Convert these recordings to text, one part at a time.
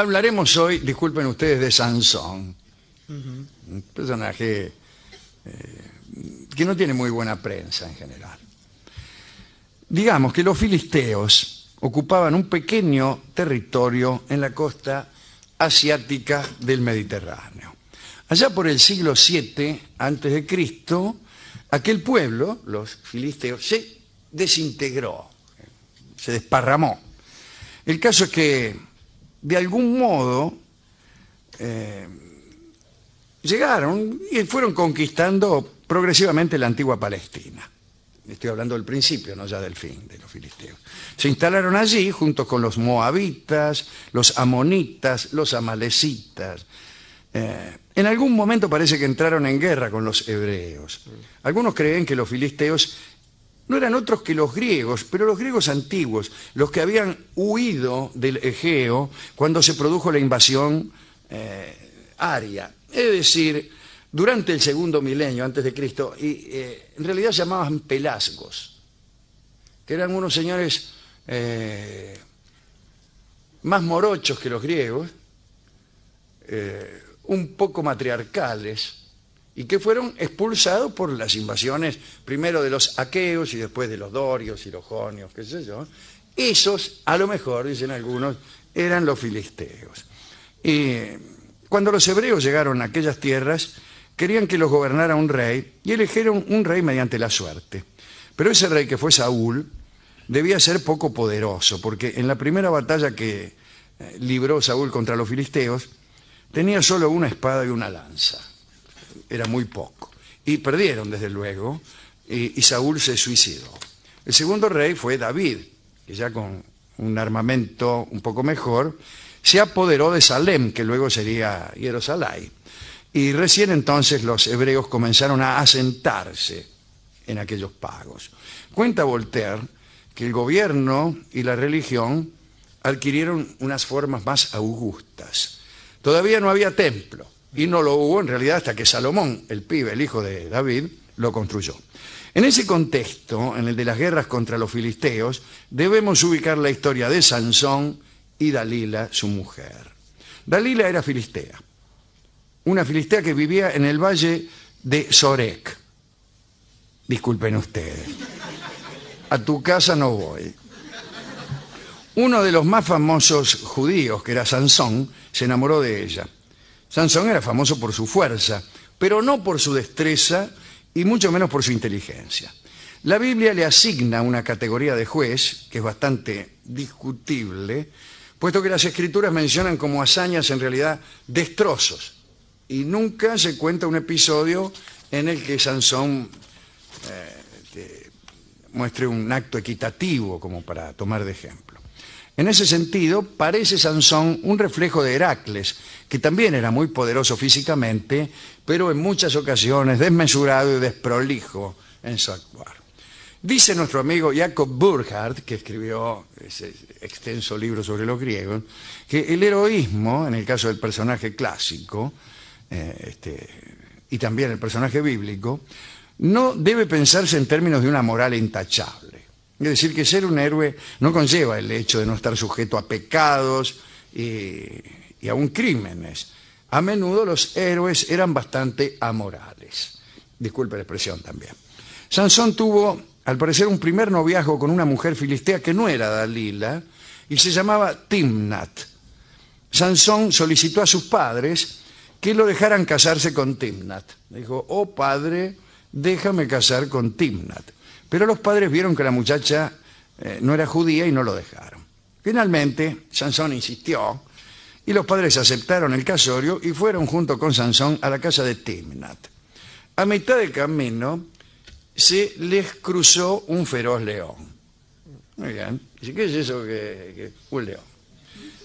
hablaremos hoy, disculpen ustedes, de Sansón. Un personaje eh, que no tiene muy buena prensa en general. Digamos que los filisteos ocupaban un pequeño territorio en la costa asiática del Mediterráneo. Allá por el siglo VII antes de Cristo, aquel pueblo, los filisteos, se desintegró, se desparramó. El caso es que, de algún modo, eh, llegaron y fueron conquistando progresivamente la antigua Palestina. Estoy hablando del principio, no ya del fin de los filisteos. Se instalaron allí junto con los moabitas, los amonitas, los amalecitas. Eh, en algún momento parece que entraron en guerra con los hebreos. Algunos creen que los filisteos no eran otros que los griegos, pero los griegos antiguos, los que habían huido del Egeo cuando se produjo la invasión eh, aria. Es decir, durante el segundo milenio antes de Cristo, y eh, en realidad se llamaban pelasgos, que eran unos señores eh, más morochos que los griegos, un poco matriarcales, y que fueron expulsados por las invasiones, primero de los aqueos y después de los dorios y los jonios, qué sé yo. Esos, a lo mejor, dicen algunos, eran los filisteos. Y cuando los hebreos llegaron a aquellas tierras, querían que los gobernara un rey y eligieron un rey mediante la suerte. Pero ese rey que fue Saúl debía ser poco poderoso, porque en la primera batalla que eh, libró Saúl contra los filisteos, tenía solo una espada y una lanza. Era muy poco. Y perdieron, desde luego, y, Saúl se suicidó. El segundo rey fue David, que ya con un armamento un poco mejor, se apoderó de Salem, que luego sería Jerusalén. Y recién entonces los hebreos comenzaron a asentarse en aquellos pagos. Cuenta Voltaire que el gobierno y la religión adquirieron unas formas más augustas. Todavía no había templo, y no lo hubo en realidad hasta que Salomón, el pibe, el hijo de David, lo construyó. En ese contexto, en el de las guerras contra los filisteos, debemos ubicar la historia de Sansón y Dalila, su mujer. Dalila era filistea una filistea que vivía en el valle de Sorek. Disculpen ustedes. A tu casa no voy. Uno de los más famosos judíos, que era Sansón, se enamoró de ella. Sansón era famoso por su fuerza, pero no por su destreza y mucho menos por su inteligencia. La Biblia le asigna una categoría de juez, que es bastante discutible, puesto que las escrituras mencionan como hazañas en realidad destrozos y nunca se cuenta un episodio en el que Sansón eh, muestre un acto equitativo como para tomar de ejemplo. En ese sentido, parece Sansón un reflejo de Heracles, que también era muy poderoso físicamente, pero en muchas ocasiones desmesurado y desprolijo en su actuar. Dice nuestro amigo Jacob Burckhardt, que escribió ese extenso libro sobre los griegos, que el heroísmo, en el caso del personaje clásico, eh, este, y también el personaje bíblico, no debe pensarse en términos de una moral intachable. Es decir, que ser un héroe no conlleva el hecho de no estar sujeto a pecados y, y aún crímenes. A menudo los héroes eran bastante amorales. Disculpe la expresión también. Sansón tuvo, al parecer, un primer noviazgo con una mujer filistea que no era Dalila y se llamaba Timnat. Sansón solicitó a sus padres que lo dejaran casarse con Timnat. Dijo, oh padre, déjame casar con Timnat. Pero los padres vieron que la muchacha eh, no era judía y no lo dejaron. Finalmente, Sansón insistió y los padres aceptaron el casorio y fueron junto con Sansón a la casa de Timnat. A mitad del camino se les cruzó un feroz león. Muy bien. ¿Qué es eso un león?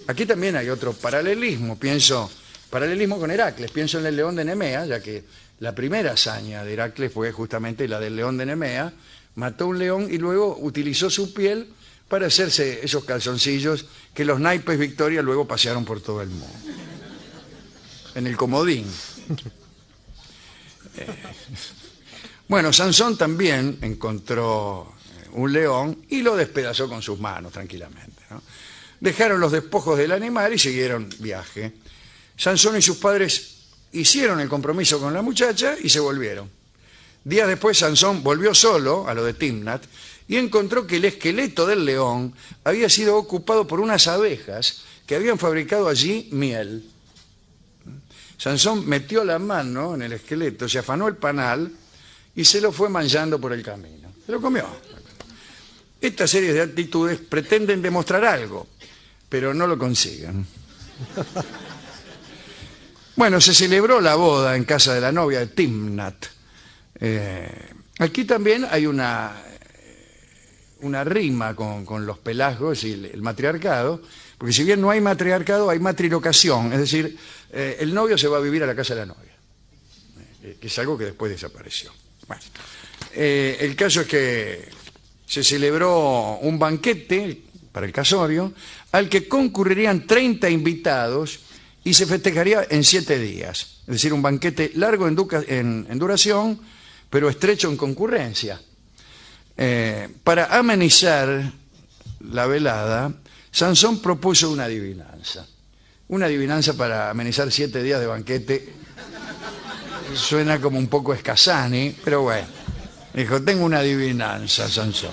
Aquí también hay otro paralelismo, pienso Paralelismo con Heracles, pienso en el león de Nemea, ya que la primera hazaña de Heracles fue justamente la del león de Nemea, mató un león y luego utilizó su piel para hacerse esos calzoncillos que los naipes Victoria luego pasearon por todo el mundo. En el comodín. Eh, bueno, Sansón también encontró eh, un león y lo despedazó con sus manos tranquilamente. dejaron los despojos del animal y siguieron viaje. Sansón y sus padres hicieron el compromiso con la muchacha y se volvieron. Días después Sansón volvió solo a lo de Timnat y encontró que el esqueleto del león había sido ocupado por unas abejas que habían fabricado allí miel. Sansón metió la mano en el esqueleto, se afanó el panal y se lo fue manchando por el camino. Se lo comió. Esta serie de actitudes pretenden demostrar algo, pero no lo consiguen. Bueno, se celebró la boda en casa de la novia de Timnat. Eh, aquí también hay una, una rima con, los pelagos y el, matriarcado, porque si bien no hay matriarcado, hay matrilocación, es decir, eh, el novio se va a vivir a la casa de la novia, eh, que es algo que después desapareció. el caso es que se celebró un banquete para el casorio, al que concurrirían 30 invitados y se festejaría en siete días. Es decir, un banquete largo en, duración, pero estrecho en concurrencia. Eh, para amenizar la velada, Sansón propuso una adivinanza. Una adivinanza para amenizar siete días de banquete suena como un poco escasani, pero bueno. Dijo, tengo una adivinanza, Sansón.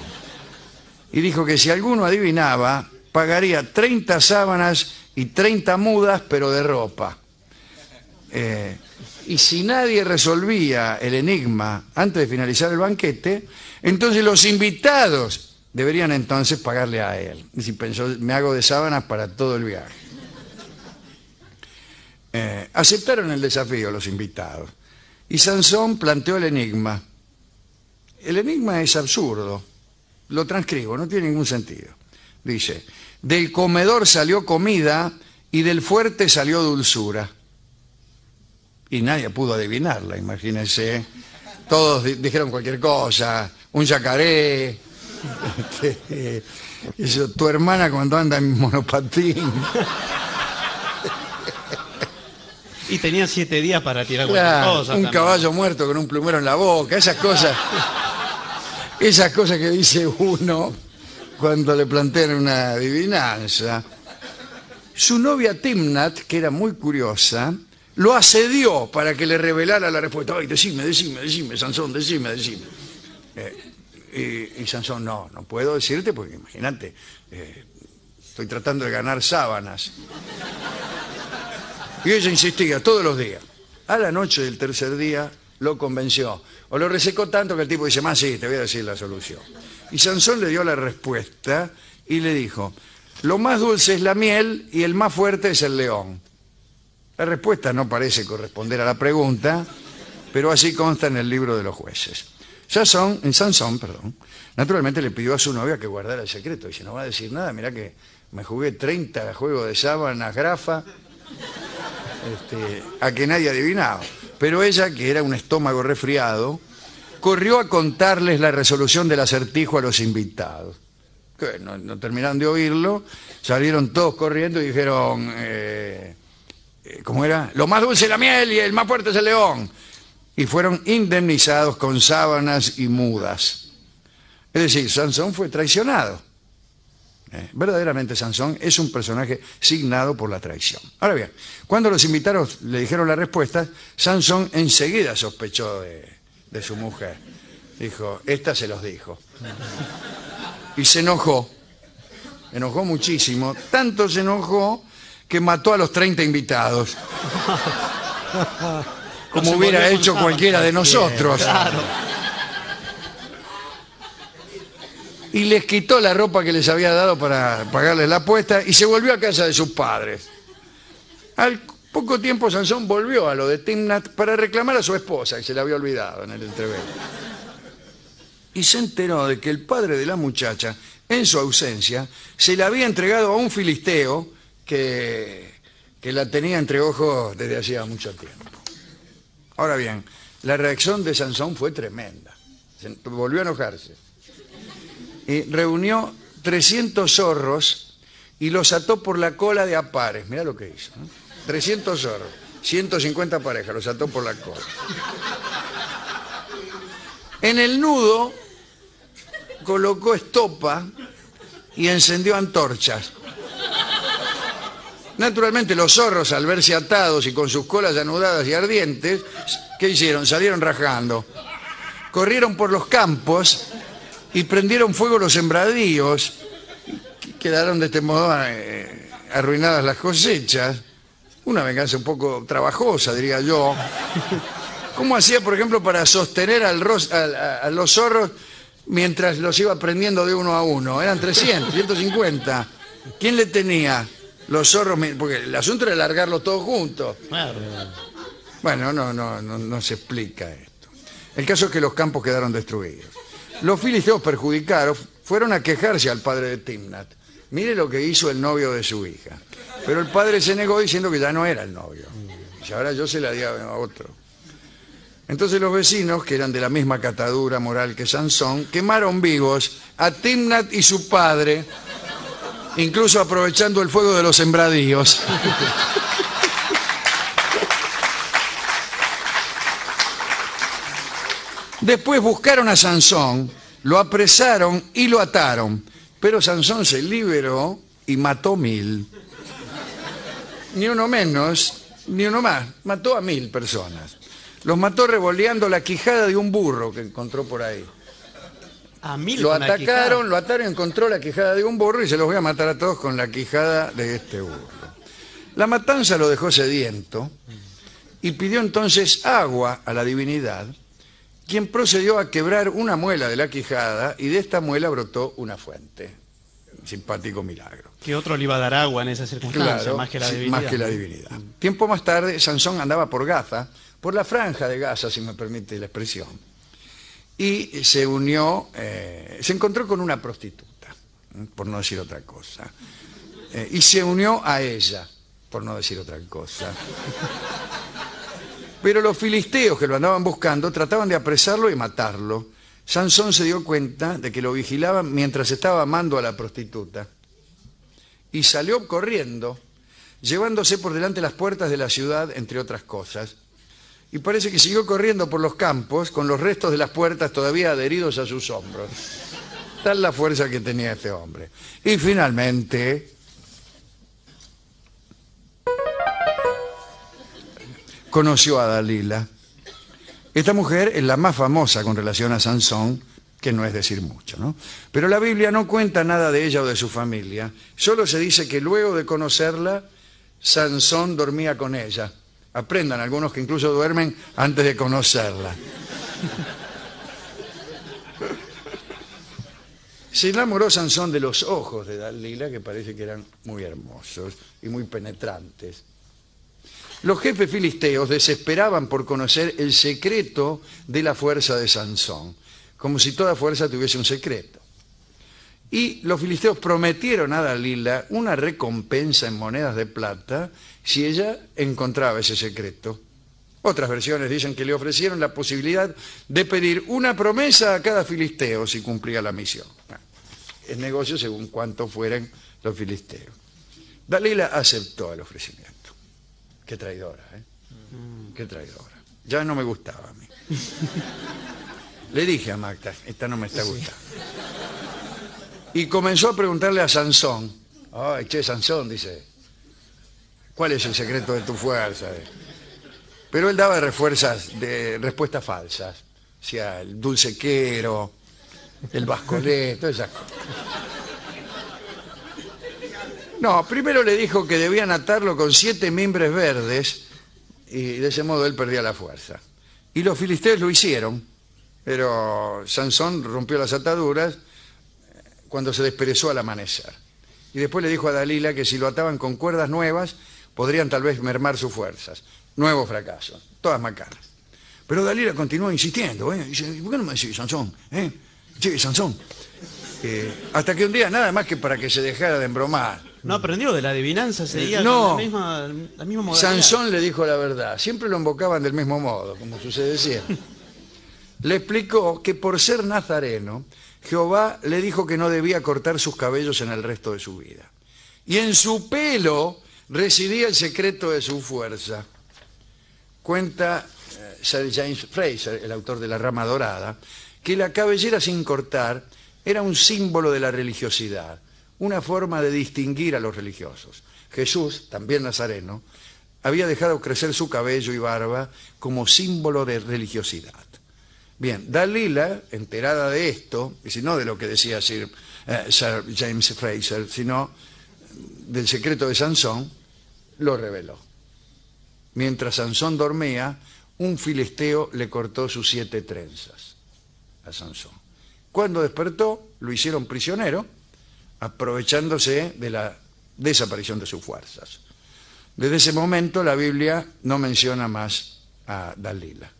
Y dijo que si alguno adivinaba, pagaría 30 sábanas y 30 mudas, pero de ropa. Eh, y si nadie resolvía el enigma antes de finalizar el banquete, entonces los invitados deberían entonces pagarle a él. Y si pensó, me hago de sábanas para todo el viaje. Eh, aceptaron el desafío los invitados. Y Sansón planteó el enigma. El enigma es absurdo. Lo transcribo, no tiene ningún sentido. Dice, del comedor salió comida y del fuerte salió dulzura. Y nadie pudo adivinarla, imagínense. Todos dijeron cualquier cosa, un yacaré, este, tu hermana cuando anda en monopatín. Y tenía siete días para tirar cualquier cosa. Un caballo muerto con un plumero en la boca, esas cosas. Esas cosas que dice uno cuando le plantean una adivinanza. Su novia Timnat, que era muy curiosa, lo asedió para que le revelara la respuesta. Ay, decime, decime, decime, Sansón, decime, decime. Eh, y, Sansón, no, no puedo decirte porque imagínate, eh, estoy tratando de ganar sábanas. Y ella insistía todos los días. A la noche del tercer día lo convenció. O lo resecó tanto que el tipo dice, más sí, te voy a decir la solución. Y Sansón le dio la respuesta y le dijo, lo más dulce es la miel y el más fuerte es el león. La respuesta no parece corresponder a la pregunta, pero así consta en el libro de los jueces. Sansón, en Sansón, perdón, naturalmente le pidió a su novia que guardara el secreto. Dice, no va a decir nada, mira que me jugué 30 juegos de sábanas, grafa, este, a que nadie adivinaba. Pero ella, que era un estómago resfriado, corrió a contarles la resolución del acertijo a los invitados. Que no, terminaron de oírlo, salieron todos corriendo y dijeron, eh, ¿cómo era? Lo más dulce la miel y el más fuerte es el león. Y fueron indemnizados con sábanas y mudas. Es decir, Sansón fue traicionado. Eh, verdaderamente Sansón es un personaje signado por la traición. Ahora bien, cuando los invitados le dijeron la respuesta, Sansón enseguida sospechó de, de su mujer. Dijo, esta se los dijo. Y se enojó, enojó muchísimo, tanto se enojó que mató a los 30 invitados. Como hubiera hecho cualquiera de nosotros. Y les quitó la ropa que les había dado para pagarles la apuesta y se volvió a casa de sus padres. Al poco tiempo Sansón volvió a lo de Timnat para reclamar a su esposa, que se le había olvidado en el entrevero. Y se enteró de que el padre de la muchacha, en su ausencia, se la había entregado a un filisteo que, que la tenía entre ojos desde hacía mucho tiempo. Ahora bien, la reacción de Sansón fue tremenda. volvió a enojarse. Y reunió 300 zorros y los ató por la cola de apares. Mira lo que hizo. 300 zorros, 150 parejas, los ató por la cola. En el nudo colocó estopa y encendió antorchas. Naturalmente los zorros, al verse atados y con sus colas anudadas y ardientes, ¿qué hicieron? Salieron rajando. Corrieron por los campos y prendieron fuego los sembradíos. Quedaron de este modo eh, arruinadas las cosechas. Una venganza un poco trabajosa, diría yo. ¿Cómo hacía, por ejemplo, para sostener al a, a los zorros mientras los iba prendiendo de uno a uno? Eran 300, 150. ¿Quién le tenía los zorros? Porque el asunto era largarlos todos juntos. Claro. Bueno, no, no, no, no se explica esto. El caso es que los campos quedaron destruidos. Los filisteos perjudicados fueron a quejarse al padre de Timnat. Mire lo que hizo el novio de su hija. Pero el padre se negó diciendo que ya no era el novio. Y ahora yo se la di a otro. Entonces los vecinos, que eran de la misma catadura moral que Sansón, quemaron vivos a Timnat y su padre, incluso aprovechando el fuego de los sembradíos. Después buscaron a Sansón, lo apresaron y lo ataron. Pero Sansón se liberó y mató mil. Ni uno menos, ni uno más. Mató a mil personas. Los mató revoleando la quijada de un burro que encontró por ahí. A Lo atacaron, lo ataron, encontró la quijada de un burro y se los voy a matar a todos con la quijada de este burro. La matanza lo dejó sediento y pidió entonces agua a la divinidad, quien procedió a quebrar una muela de la quijada y de esta muela brotó una fuente. Simpático milagro. Que otro le iba a dar agua en esa circunstancia, Claro, más que la divinidad. más que la divinidad. Tiempo más tarde, Sansón andaba por Gaza, por la franja de Gaza, si me permite la expresión, y se unió, eh, se encontró con una prostituta, ¿eh? por no decir otra cosa, eh, y se unió a ella, por no decir otra cosa. Pero los filisteos que lo andaban buscando trataban de apresarlo y matarlo. Sansón se dio cuenta de que lo vigilaban mientras estaba amando a la prostituta y salió corriendo, llevándose por delante las puertas de la ciudad, entre otras cosas. Y parece que siguió corriendo por los campos con los restos de las puertas todavía adheridos a sus hombros. Tal la fuerza que tenía este hombre. Y finalmente conoció a Dalila. Esta mujer es la más famosa con relación a Sansón, que no es decir mucho, ¿no? Pero la Biblia no cuenta nada de ella o de su familia. Solo se dice que luego de conocerla, Sansón dormía con ella. Aprendan algunos que incluso duermen antes de conocerla. Se enamoró Sansón de los ojos de Dalila, que parece que eran muy hermosos y muy penetrantes. Los jefes filisteos desesperaban por conocer el secreto de la fuerza de Sansón, como si toda fuerza tuviese un secreto. Y los filisteos prometieron a Dalila una recompensa en monedas de plata si ella encontraba ese secreto. Otras versiones dicen que le ofrecieron la posibilidad de pedir una promesa a cada filisteo si cumplía la misión. Es negocio según cuánto fueran los filisteos. Dalila aceptó el ofrecimiento. Qué traidora, ¿eh? Qué traidora. Ya no me gustaba a mí. Le dije a Magda, esta no me está gustando. Y comenzó a preguntarle a Sansón. Ay, che, Sansón, dice, ¿cuál es el secreto de tu fuerza? Pero él daba refuerzas de respuestas falsas. O sea, el dulcequero, el bascolé, todas esas cosas. No, primero le dijo que debían atarlo con siete mimbres verdes y de ese modo él perdía la fuerza. Y los filisteos lo hicieron, pero Sansón rompió las ataduras cuando se desperezó al amanecer. Y después le dijo a Dalila que si lo ataban con cuerdas nuevas podrían tal vez mermar sus fuerzas. Nuevo fracaso, todas macanas. Pero Dalila continuó insistiendo, ¿eh? Dice, ¿por qué no me decís, Sansón? ¿Eh? Che, Sansón. Eh, hasta que un día, nada más que para que se dejara de embromar, No aprendió de la adivinanza, seguía No. con la misma, la misma modalidad. Sansón le dijo la verdad. Siempre lo invocaban del mismo modo, como sucede siempre. Le explicó que por ser nazareno, Jehová le dijo que no debía cortar sus cabellos en el resto de su vida. Y en su pelo residía el secreto de su fuerza. Cuenta eh, Sir James Fraser, el autor de La Rama Dorada, que la cabellera sin cortar era un símbolo de la religiosidad, una forma de distinguir a los religiosos. Jesús, también nazareno, había dejado crecer su cabello y barba como símbolo de religiosidad. Bien, Dalila, enterada de esto, y si no de lo que decía Sir, eh, Sir James Fraser, sino del secreto de Sansón, lo reveló. Mientras Sansón dormía, un filisteo le cortó sus siete trenzas a Sansón. Cuando despertó, lo hicieron prisionero, aprovechándose de la desaparición de sus fuerzas. Desde ese momento la Biblia no menciona más a Dalila.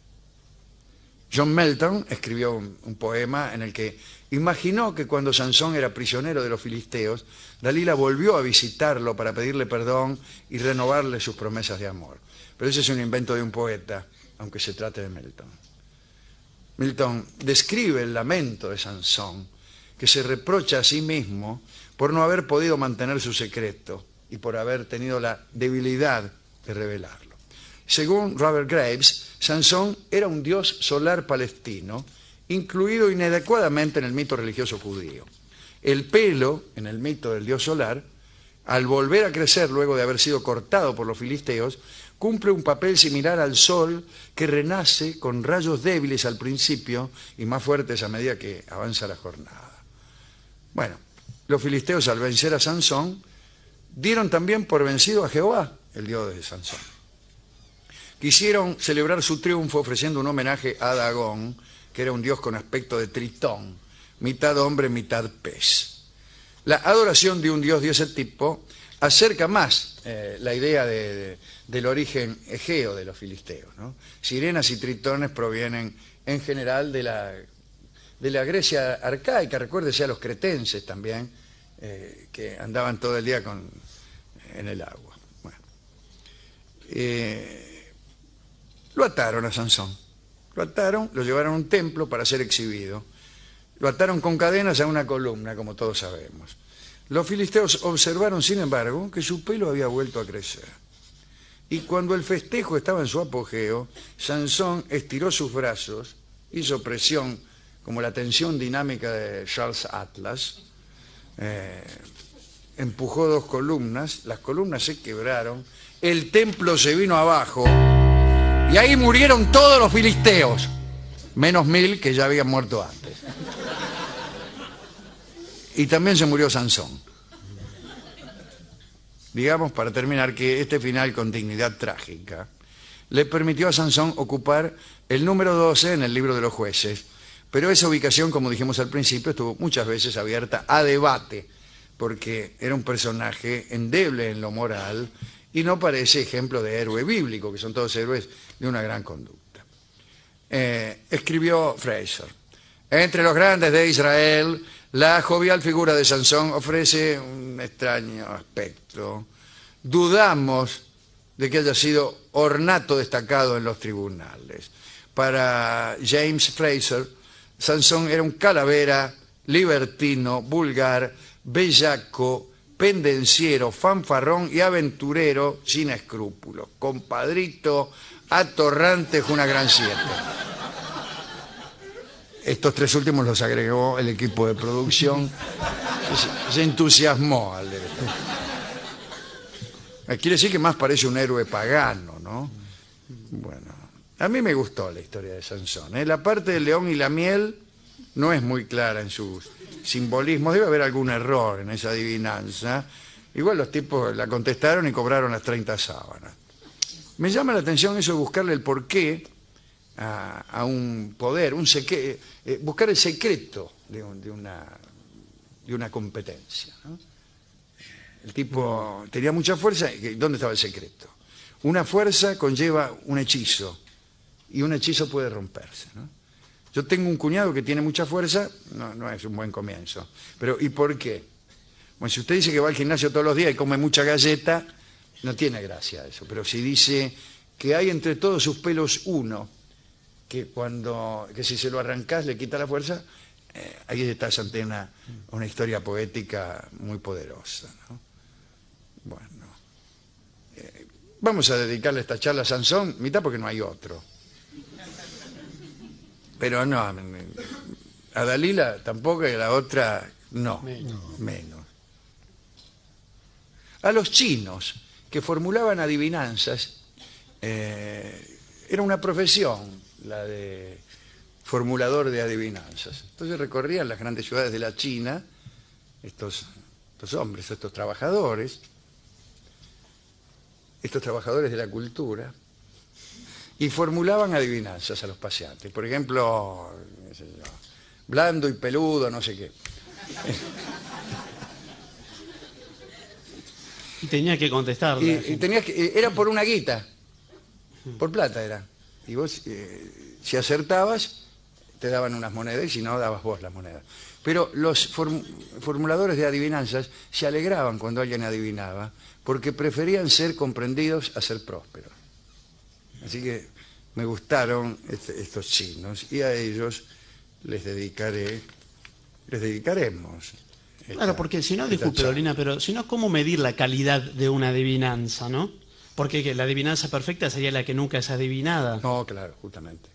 John Melton escribió un, poema en el que imaginó que cuando Sansón era prisionero de los filisteos, Dalila volvió a visitarlo para pedirle perdón y renovarle sus promesas de amor. Pero ese es un invento de un poeta, aunque se trate de Melton. Milton describe el lamento de Sansón, que se reprocha a sí mismo por no haber podido mantener su secreto y por haber tenido la debilidad de revelarlo. Según Robert Graves, Sansón era un dios solar palestino, incluido inadecuadamente en el mito religioso judío. El pelo, en el mito del dios solar, al volver a crecer luego de haber sido cortado por los filisteos, cumple un papel similar al sol que renace con rayos débiles al principio y más fuertes a medida que avanza la jornada. Bueno, los filisteos al vencer a Sansón dieron también por vencido a Jehová, el dios de Sansón. Quisieron celebrar su triunfo ofreciendo un homenaje a Dagón, que era un dios con aspecto de tritón, mitad hombre, mitad pez. La adoración de un dios de ese tipo acerca más eh, la idea de, de, del origen egeo de los filisteos. Sirenas y tritones provienen en general de la, de la Grecia arcaica, recuérdese a los cretenses también, eh, que andaban todo el día con, en el agua. Bueno. Eh, lo ataron a Sansón, lo ataron, lo llevaron a un templo para ser exhibido, lo ataron con cadenas a una columna, como todos sabemos. Los filisteos observaron, sin embargo, que su pelo había vuelto a crecer. Y cuando el festejo estaba en su apogeo, Sansón estiró sus brazos, hizo presión, como la tensión dinámica de Charles Atlas, eh, empujó dos columnas, las columnas se quebraron, el templo se vino abajo, y ahí murieron todos los filisteos, menos mil que ya habían muerto antes y también se murió Sansón. Digamos, para terminar, que este final con dignidad trágica le permitió a Sansón ocupar el número 12 en el libro de los jueces, pero esa ubicación, como dijimos al principio, estuvo muchas veces abierta a debate, porque era un personaje endeble en lo moral y no parece ejemplo de héroe bíblico, que son todos héroes de una gran conducta. Eh, escribió Fraser, entre los grandes de Israel la jovial figura de Sansón ofrece un extraño aspecto. Dudamos de que haya sido ornato destacado en los tribunales. Para James Fraser, Sansón era un calavera, libertino, vulgar, bellaco, pendenciero, fanfarrón y aventurero sin escrúpulos, compadrito, atorrante, una gran siete. Estos tres últimos los agregó el equipo de producción. Se, entusiasmó al Quiere decir que más parece un héroe pagano, ¿no? Bueno, a mí me gustó la historia de Sansón. ¿eh? La parte del león y la miel no es muy clara en sus simbolismos. Debe haber algún error en esa adivinanza. Igual los tipos la contestaron y cobraron las 30 sábanas. Me llama la atención eso de buscarle el porqué a, un poder, un eh, buscar el secreto de, un, de, una, de una competencia. El tipo tenía mucha fuerza, ¿dónde estaba el secreto? Una fuerza conlleva un hechizo, y un hechizo puede romperse. Yo tengo un cuñado que tiene mucha fuerza, no, no es un buen comienzo. Pero ¿y por qué? Bueno, si usted dice que va al gimnasio todos los días y come mucha galleta, no tiene gracia eso. Pero si dice que hay entre todos sus pelos uno, que cuando que si se lo arrancás le quita la fuerza, eh, ahí estás ante una, una, historia poética muy poderosa. ¿no? Bueno, eh, vamos a dedicarle esta charla a Sansón, mitad porque no hay otro. Pero no, a Dalila tampoco y a la otra no, menos. menos. a los chinos que formulaban adivinanzas. eh, era una profesión la de formulador de adivinanzas. Entonces recorrían las grandes ciudades de la China, estos, estos hombres, estos trabajadores, estos trabajadores de la cultura, y formulaban adivinanzas a los paseantes. Por ejemplo, qué sé yo, blando y peludo, no sé qué. Y tenía que contestarle. Y, y tenías que, eh, era por una guita, por plata era. Y vos, eh, si acertabas, te daban unas monedas y si no, dabas vos las monedas. Pero los form- formuladores de adivinanzas se alegraban cuando alguien adivinaba, porque preferían ser comprendidos a ser prósperos. Así que me gustaron este- estos chinos y a ellos les dedicaré, les dedicaremos. esta- Claro, porque si no, disculpe. Dolina, pero si no, ¿cómo medir la calidad de una adivinanza, no? Porque que la adivinanza perfecta sería la que nunca es adivinada. No, claro, justamente.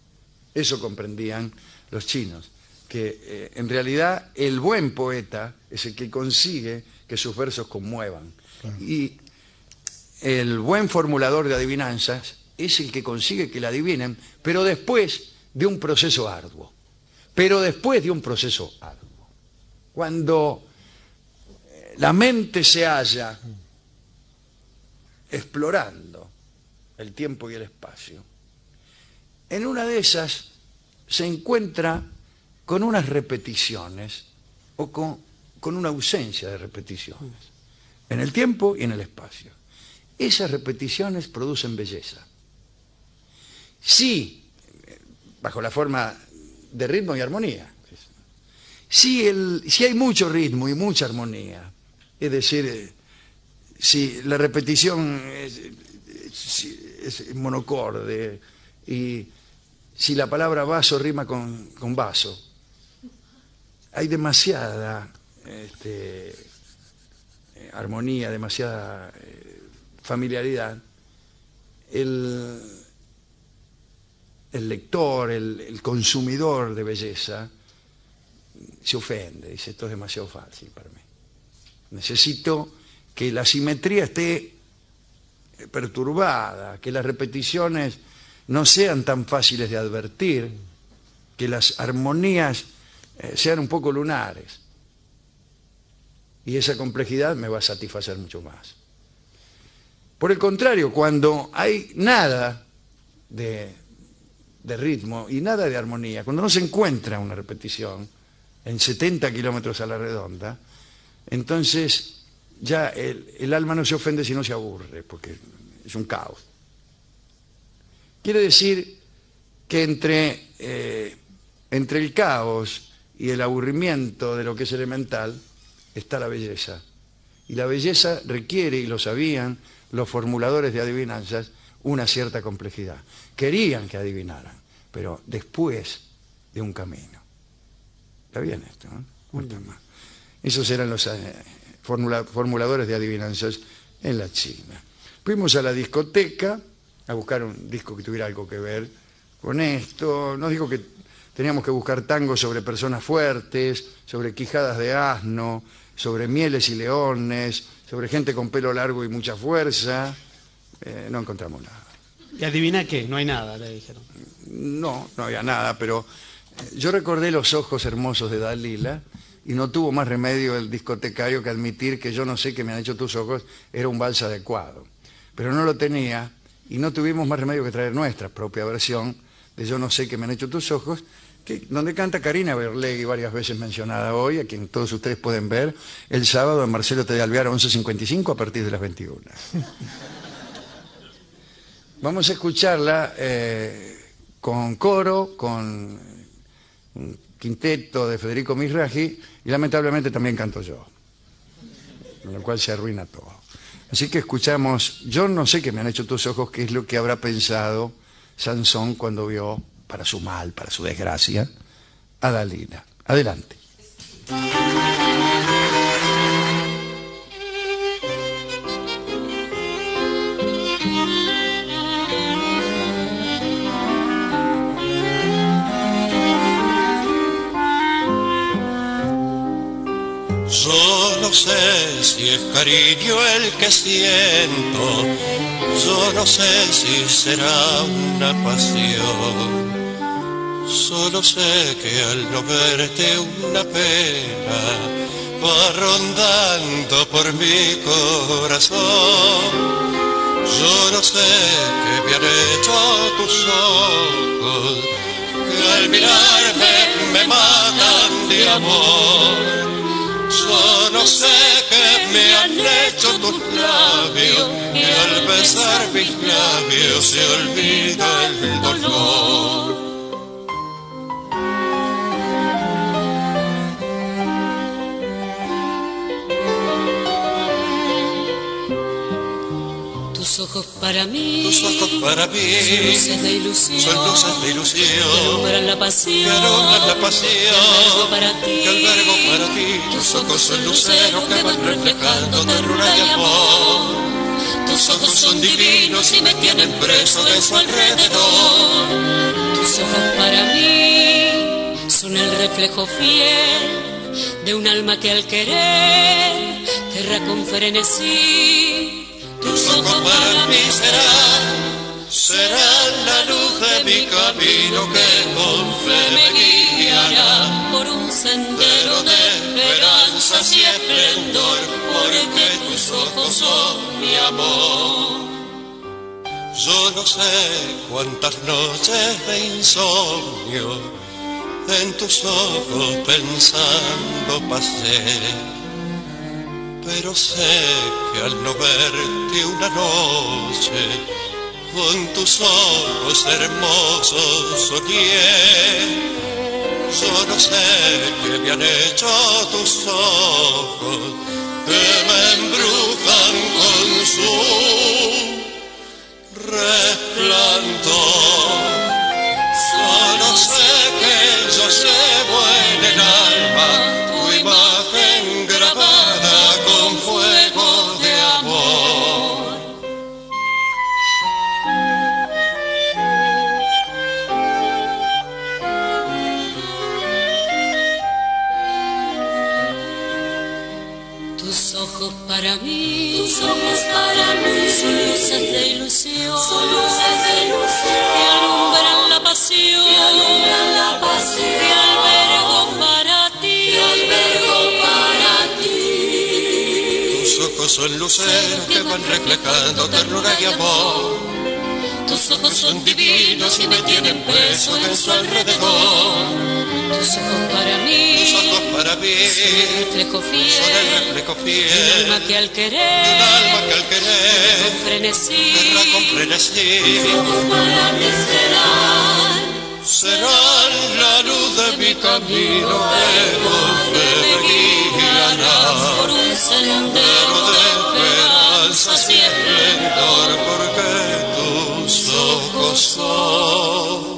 Eso comprendían los chinos, que eh, en realidad el buen poeta es el que consigue que sus versos conmuevan. Y el buen formulador de adivinanzas es el que consigue que la adivinen, pero después de un proceso arduo. Pero después de un proceso arduo. Cuando eh, la mente se halla explorando el tiempo y el espacio, en una de esas se encuentra con unas repeticiones o con, con una ausencia de repeticiones, en el tiempo y en el espacio. Esas repeticiones producen belleza. Sí, bajo la forma de ritmo y armonía. Si, el, si hay mucho ritmo y mucha armonía, es decir, eh, si la repetición es, monocorde y si la palabra vaso rima con, con vaso, hay demasiada este, armonía, demasiada eh, familiaridad. El, el lector, el, consumidor de belleza, se ofende, dice, esto es demasiado fácil para mí. Necesito que la simetría esté eh, perturbada, que las repeticiones no sean tan fáciles de advertir, que las armonías eh, sean un poco lunares. Y esa complejidad me va a satisfacer mucho más. Por el contrario, cuando hay nada de, de ritmo y nada de armonía, cuando no se encuentra una repetición en 70 kilómetros a la redonda, entonces ya el, el alma no se ofende si no se aburre, porque es un caos. Quiere decir que entre, eh, entre el caos y el aburrimiento de lo que es elemental está la belleza. Y la belleza requiere, y lo sabían los formuladores de adivinanzas, una cierta complejidad. Querían que adivinaran, pero después de un camino. Está bien esto, ¿no? Cuenta más. Esos eran los eh, formula- formuladores de adivinanzas en la China. Fuimos a la discoteca a buscar un disco que tuviera algo que ver con esto. Nos dijo que teníamos que buscar tangos sobre personas fuertes, sobre quijadas de asno, sobre mieles y leones, sobre gente con pelo largo y mucha fuerza. Eh, no encontramos nada. ¿Y adivina qué? No hay nada, le dijeron. No, no había nada, pero eh, yo recordé los ojos hermosos de Dalila y no tuvo más remedio el discotecario que admitir que yo no sé qué me han hecho tus ojos era un vals adecuado. Pero no lo tenía y no tuvimos más remedio que traer nuestra propia versión de Yo no sé qué me han hecho tus ojos, que, donde canta Karina Berlegui, varias veces mencionada hoy, a quien todos ustedes pueden ver, el sábado en Marcelo T. de Alvear 11.55 a partir de las 21. Vamos a escucharla eh, con coro, con un quinteto de Federico Misraji y lamentablemente también canto yo, con lo cual se arruina todo. Así que escuchamos, yo no sé qué me han hecho tus ojos, qué es lo que habrá pensado Sansón cuando vio, para su mal, para su desgracia, a Dalila. Adelante. Sé si es cariño el que siento, yo no sé si será una pasión. Solo sé que al no verte una pena va rondando por mi corazón. Yo no sé qué me han hecho tus ojos, que al mirarme me matan de amor. Yo no sé qué me han hecho tus labios, y al besar mis labios se olvida el dolor. Para mí, Tus ojos para mí. Son luces de ilusión, son luces de ilusión, que alumbran la pasión, que la que pasión, albergo para ti, que albergo para ti. Tus ojos son luceros que van reflejando ternura y amor. Tus ojos son divinos y me tienen preso de su alrededor. Tus ojos para mí son el reflejo fiel de un alma que al querer querrá con frenesí. Tus ojos para mí serán, serán la luz de mi camino que con fe me guiará. por un sendero de esperanzas y esplendor, porque tus ojos son mi amor. Yo no sé cuántas noches de insomnio en tus ojos pensando pasé. Pero sé que al no verte una noche, con tus ojos hermosos soñé. Yo no sé qué me han hecho tus ojos, que me embrujan con su resplandor. Luceros que van reflejando ternura y amor. Tus ojos Son divinos y me tienen preso en su alrededor. tus ojos para mí, Tus ojos para mí el reflejo son el fiel, reflejo fiel alma que al querer, alma que al con querer frenesí, querrá con frenesí. para mí serán. Serán la luz de mi camino con fe me guiará. Un sendero de esperanzas y esplendor porque tus ojos son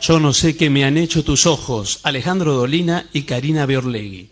Yo no sé qué me han hecho tus ojos, Alejandro Dolina y Karina Beorlegui.